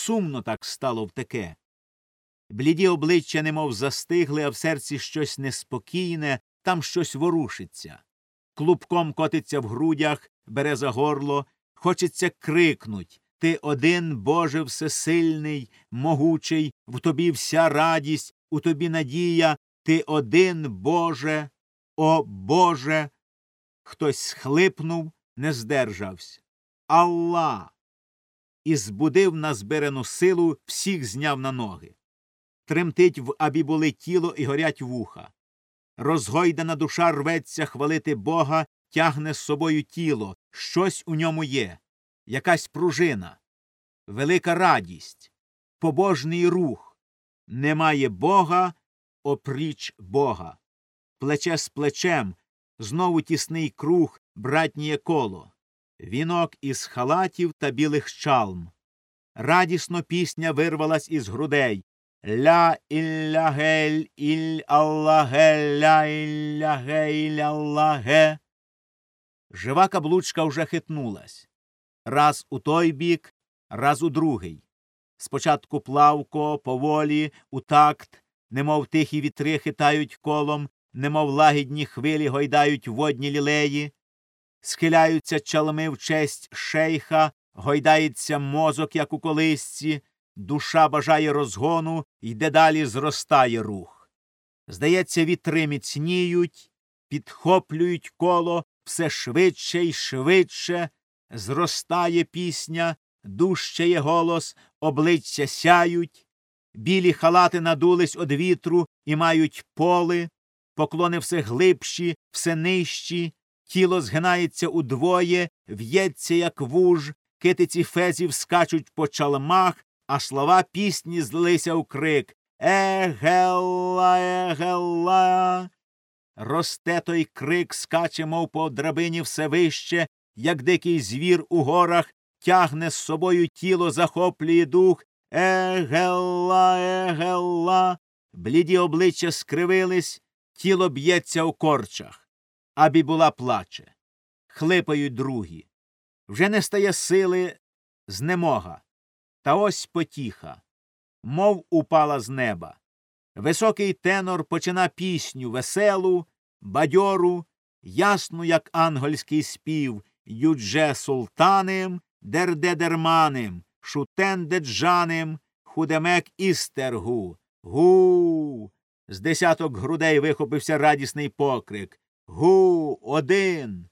сумно так стало в таке. Бліді обличчя немов застигли, а в серці щось неспокійне, там щось ворушиться. Клубком котиться в грудях, бере за горло, хочеться крикнуть Ти один, Боже всесильний, могучий, в тобі вся радість, у тобі надія, ти один, Боже, о Боже. Хтось схлипнув, не здержався. Алла! І збудив на зберену силу, всіх зняв на ноги. Тремтить в абібули тіло і горять вуха. Розгойдана душа рветься хвалити Бога, тягне з собою тіло, щось у ньому є, якась пружина, велика радість, побожний рух. Немає Бога опріч Бога. Плече з плечем, знову тісний круг, братніє коло, вінок із халатів та білих чалм. Радісно пісня вирвалась із грудей. Ля іллягель іль Аллаге, ля ілляге іль Аллаге. Жива каблучка вже хитнулась. Раз у той бік, раз у другий. Спочатку плавко, поволі, у такт, немов тихі вітри хитають колом, немов лагідні хвилі гойдають водні лілеї, схиляються чалми в честь шейха, гойдається мозок, як у колисці, душа бажає розгону, йде далі зростає рух. Здається, вітри міцніють, підхоплюють коло все швидше й швидше, зростає пісня, дужчає голос, обличчя сяють, білі халати надулись од вітру і мають поли, поклони все глибші, все нижчі, тіло згинається удвоє, в'ється, як вуж, китиці фезів скачуть по чалмах, а слова пісні злилися у крик Егелла, егелла. Росте той крик, скаче, мов по драбині все вище, як дикий звір у горах, тягне з собою тіло, захоплює дух. Егелла, егелла. Бліді обличчя скривились, тіло б'ється у корчах. Абі була плаче. Хлипають другі. Вже не стає сили знемога. Та ось потіха, мов упала з неба. Високий тенор почина пісню веселу, бадьору, ясну, як ангельський спів, юдже султаним, дердедерманим, шутендеджаним, худемек істергу. Гу. З десяток грудей вихопився радісний покрик. Гу, один.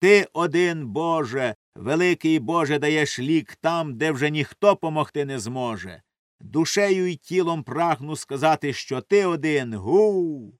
Ти один, Боже, великий Боже, даєш лік там, де вже ніхто помогти не зможе. Душею й тілом прагну сказати, що ти один. Гу.